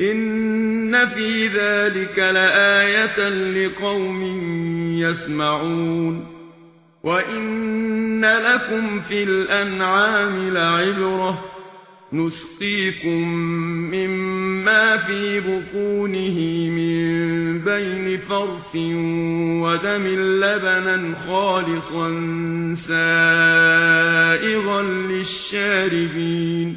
ان في ذلك لآية لقوم يسمعون وان لكم في الانعام لعبرة نسقيكم مما في بطونه من بين فرث ودم لبنا خالصا سائغا للشاربين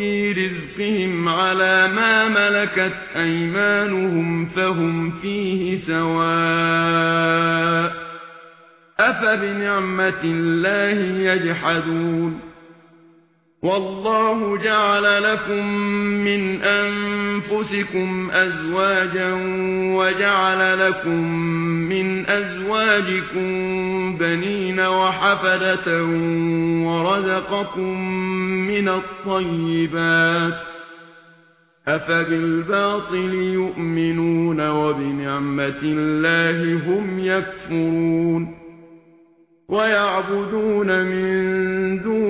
في رزقهم على ما ملكت أيمانهم فهم فيه سواء أفبنعمة الله يجحدون والله جعل لكم من أنفسكم أزواجا وجعل لكم من أزواجكم بنين وحفدة ورزقكم من الطيبات أفبالباطل يؤمنون وبنعمة الله هم يكفرون ويعبدون من دون